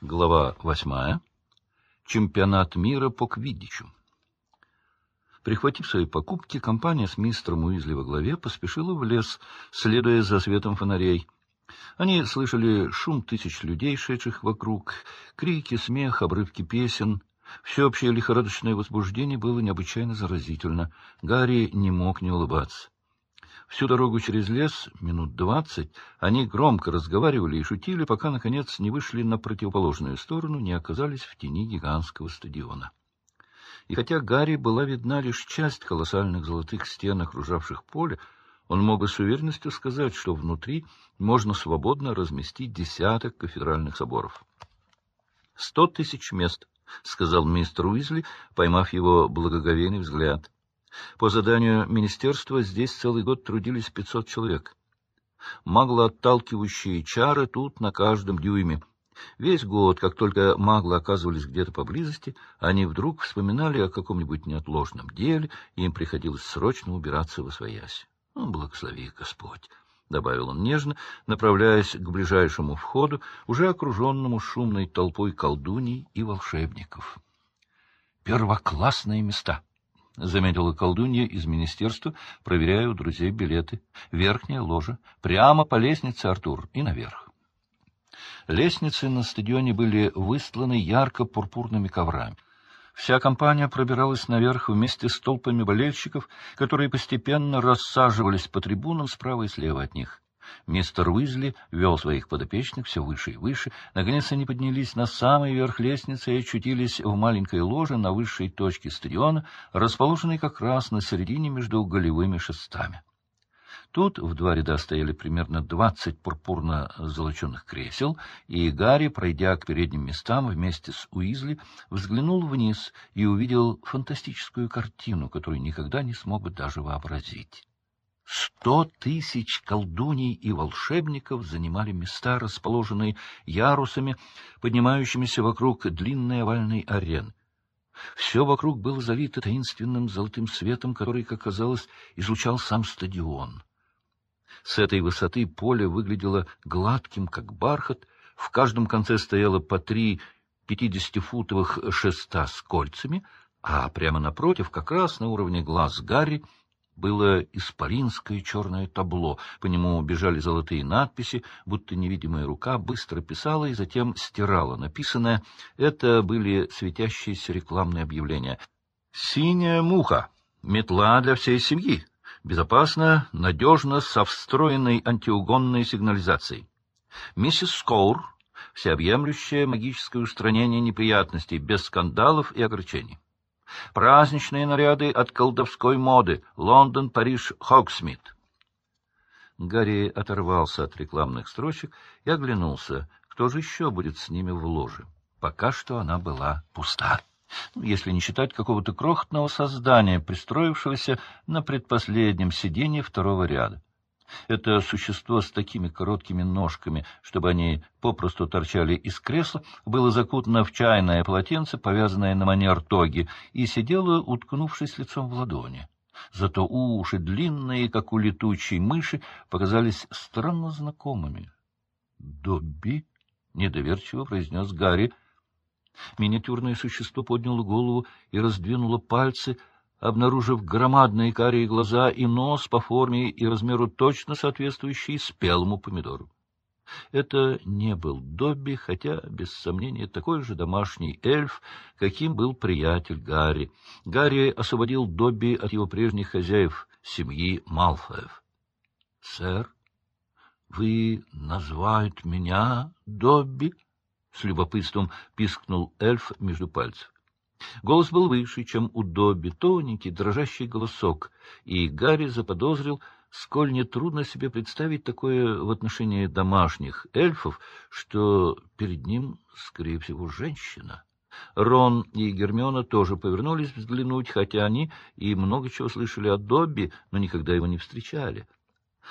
Глава восьмая. Чемпионат мира по квиддичу. Прихватив свои покупки, компания с мистером Уизли во главе поспешила в лес, следуя за светом фонарей. Они слышали шум тысяч людей, шедших вокруг, крики, смех, обрывки песен. Всеобщее лихорадочное возбуждение было необычайно заразительно. Гарри не мог не улыбаться. Всю дорогу через лес, минут двадцать, они громко разговаривали и шутили, пока, наконец, не вышли на противоположную сторону, не оказались в тени гигантского стадиона. И хотя Гарри была видна лишь часть колоссальных золотых стен, окружавших поле, он мог бы с уверенностью сказать, что внутри можно свободно разместить десяток кафедральных соборов. — Сто тысяч мест, — сказал мистер Уизли, поймав его благоговейный взгляд. По заданию министерства здесь целый год трудились 500 человек. Маглоотталкивающие чары тут на каждом дюйме. Весь год, как только маглы оказывались где-то поблизости, они вдруг вспоминали о каком-нибудь неотложном деле, и им приходилось срочно убираться во своясь. Ну, благослови Господь! — добавил он нежно, направляясь к ближайшему входу, уже окруженному шумной толпой колдуний и волшебников. «Первоклассные места!» — заметила колдунья из министерства, проверяя у друзей билеты. Верхняя ложа. Прямо по лестнице, Артур, и наверх. Лестницы на стадионе были выстланы ярко-пурпурными коврами. Вся компания пробиралась наверх вместе с толпами болельщиков, которые постепенно рассаживались по трибунам справа и слева от них. Мистер Уизли вел своих подопечных все выше и выше. Наконец они поднялись на самый верх лестницы и очутились в маленькой ложе на высшей точке стадиона, расположенной как раз на середине между голевыми шестами. Тут в два ряда стояли примерно двадцать пурпурно золоченных кресел, и Гарри, пройдя к передним местам вместе с Уизли, взглянул вниз и увидел фантастическую картину, которую никогда не смог бы даже вообразить. Сто тысяч колдуний и волшебников занимали места, расположенные ярусами, поднимающимися вокруг длинной овальной арены. Все вокруг было залито таинственным золотым светом, который, как казалось, излучал сам стадион. С этой высоты поле выглядело гладким, как бархат, в каждом конце стояло по три пятидесятифутовых шеста с кольцами, а прямо напротив, как раз на уровне глаз Гарри, было исполинское черное табло, по нему бежали золотые надписи, будто невидимая рука быстро писала и затем стирала написанное. Это были светящиеся рекламные объявления. «Синяя муха. Метла для всей семьи. Безопасно, надежно, со встроенной антиугонной сигнализацией. Миссис Скоур. Всеобъемлющее магическое устранение неприятностей, без скандалов и огорчений. Праздничные наряды от колдовской моды. Лондон, Париж, Хогсмит. Гарри оторвался от рекламных строчек и оглянулся. Кто же еще будет с ними в ложе? Пока что она была пуста. Ну, если не считать какого-то крохотного создания, пристроившегося на предпоследнем сиденье второго ряда. Это существо с такими короткими ножками, чтобы они попросту торчали из кресла, было закутано в чайное полотенце, повязанное на манер тоги, и сидело, уткнувшись лицом в ладони. Зато уши, длинные, как у летучей мыши, показались странно знакомыми. — Добби? — недоверчиво произнес Гарри. Миниатюрное существо подняло голову и раздвинуло пальцы, обнаружив громадные карие глаза и нос по форме и размеру точно соответствующий спелому помидору. Это не был Добби, хотя, без сомнения, такой же домашний эльф, каким был приятель Гарри. Гарри освободил Добби от его прежних хозяев, семьи Малфоев. — Сэр, вы называют меня Добби? — с любопытством пискнул эльф между пальцев. Голос был выше, чем у Добби, тоненький, дрожащий голосок, и Гарри заподозрил, сколь нетрудно себе представить такое в отношении домашних эльфов, что перед ним, скорее всего, женщина. Рон и Гермиона тоже повернулись взглянуть, хотя они и много чего слышали о Добби, но никогда его не встречали.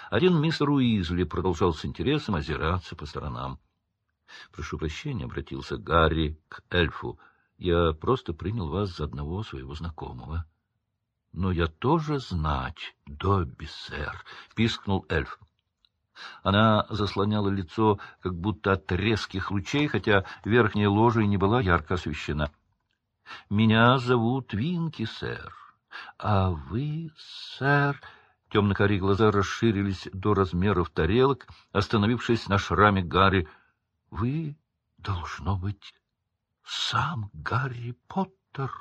Один мистер Уизли продолжал с интересом озираться по сторонам. — Прошу прощения, — обратился Гарри к эльфу, — я просто принял вас за одного своего знакомого. — Но я тоже знать, Добби, сэр, — пискнул эльф. Она заслоняла лицо, как будто от резких лучей, хотя верхняя ложа и не была ярко освещена. — Меня зовут Винки, сэр. А вы, сэр... Темно-карие глаза расширились до размеров тарелок, остановившись на шраме Гарри. — Вы, должно быть, сам Гарри Поттер?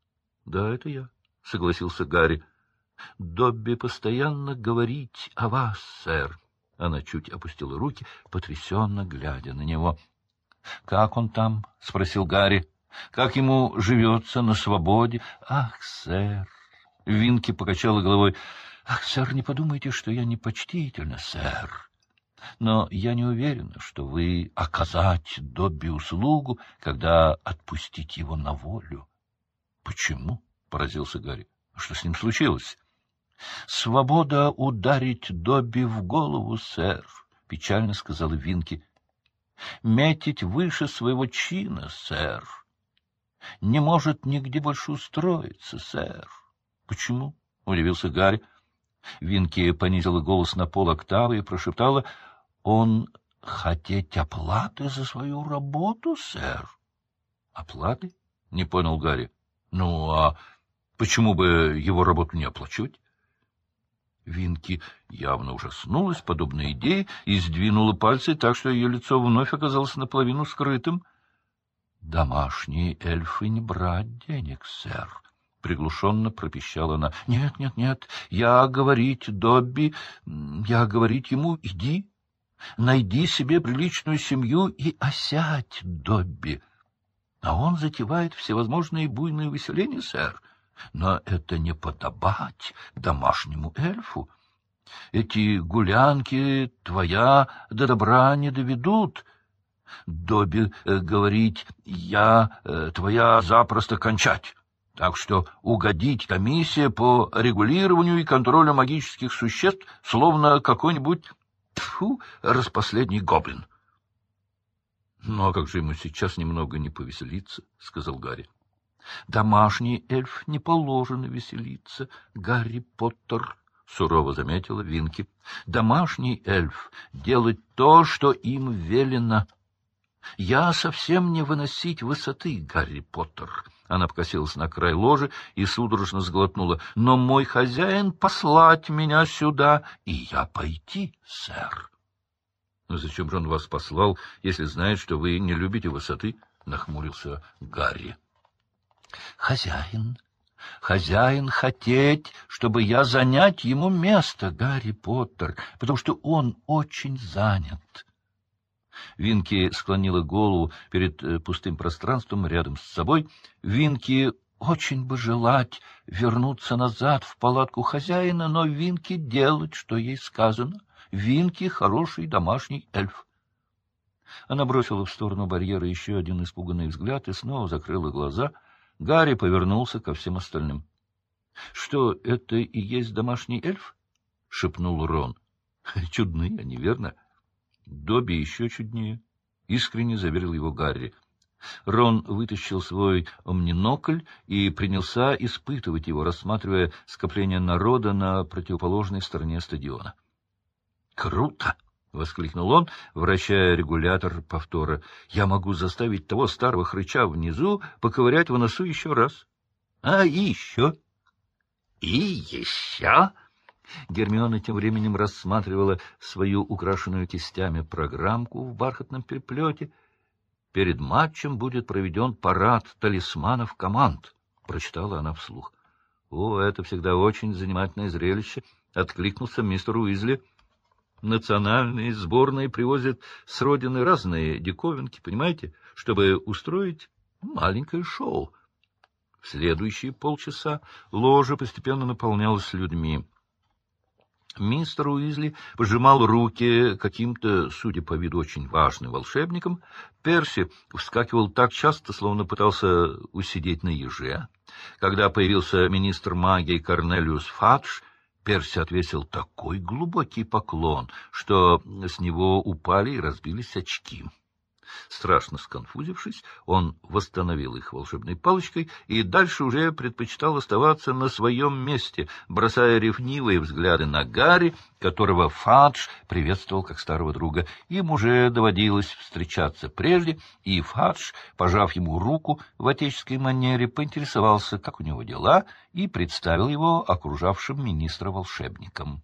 — Да, это я, — согласился Гарри. — Добби постоянно говорить о вас, сэр. Она чуть опустила руки, потрясенно глядя на него. — Как он там? — спросил Гарри. — Как ему живется на свободе? — Ах, сэр! Винки покачала головой. Ах, сэр, не подумайте, что я непочтительна, сэр. Но я не уверена, что вы оказать Добби услугу, когда отпустить его на волю. — Почему? — поразился Гарри. — Что с ним случилось? — Свобода ударить Добби в голову, сэр, — печально сказала Винки. — Метить выше своего чина, сэр. Не может нигде больше устроиться, сэр. — Почему? — удивился Гарри. Винки понизила голос на пол октавы и прошептала, — Он хотеть оплаты за свою работу, сэр? — Оплаты? — не понял Гарри. — Ну, а почему бы его работу не оплачивать? Винки явно ужаснулась подобной идее и сдвинула пальцы так, что ее лицо вновь оказалось наполовину скрытым. — Домашние эльфы не брать денег, сэр, приглушенно пропищала она. — Нет, нет, нет, я говорить Добби, я говорить ему, иди, найди себе приличную семью и осядь, Добби. А он затевает всевозможные буйные выселения, сэр. Но это не подобать домашнему эльфу. Эти гулянки твоя до добра не доведут. Добби э, говорить, я э, твоя запросто кончать. Так что угодить комиссия по регулированию и контролю магических существ, словно какой-нибудь тьфу, распоследний гоблин. — Ну, а как же ему сейчас немного не повеселиться? — сказал Гарри. — Домашний эльф не положено веселиться, Гарри Поттер, — сурово заметила Винки. — Домашний эльф делать то, что им велено. Я совсем не выносить высоты, Гарри Поттер. Она покосилась на край ложи и судорожно сглотнула. Но мой хозяин послать меня сюда, и я пойти, сэр. — Но зачем же он вас послал, если знает, что вы не любите высоты? — нахмурился Гарри. — Хозяин, хозяин хотеть, чтобы я занять ему место, Гарри Поттер, потому что он очень занят. Винки склонила голову перед э, пустым пространством рядом с собой. Винки очень бы желать вернуться назад в палатку хозяина, но Винки делать, что ей сказано. Винки — хороший домашний эльф. Она бросила в сторону барьера еще один испуганный взгляд и снова закрыла глаза. Гарри повернулся ко всем остальным. — Что, это и есть домашний эльф? — шепнул Рон. — Чудные они, верно? — Добби еще чуднее, — искренне заверил его Гарри. Рон вытащил свой омнинокль и принялся испытывать его, рассматривая скопление народа на противоположной стороне стадиона. «Круто!» — воскликнул он, вращая регулятор повтора. «Я могу заставить того старого хрыча внизу поковырять в носу еще раз. А еще? И еще?» Гермиона тем временем рассматривала свою украшенную кистями программку в бархатном переплете. «Перед матчем будет проведен парад талисманов команд», — прочитала она вслух. «О, это всегда очень занимательное зрелище», — откликнулся мистер Уизли. «Национальные сборные привозят с родины разные диковинки, понимаете, чтобы устроить маленькое шоу». В следующие полчаса ложа постепенно наполнялась людьми. Мистер Уизли пожимал руки каким-то, судя по виду, очень важным волшебником. Перси вскакивал так часто, словно пытался усидеть на еже. Когда появился министр магии Корнелиус Фадж, Перси отвесил такой глубокий поклон, что с него упали и разбились очки. Страшно сконфузившись, он восстановил их волшебной палочкой и дальше уже предпочитал оставаться на своем месте, бросая ревнивые взгляды на Гарри, которого Фадж приветствовал как старого друга. Им уже доводилось встречаться прежде, и Фадж, пожав ему руку в отеческой манере, поинтересовался, как у него дела, и представил его окружавшим министра волшебникам.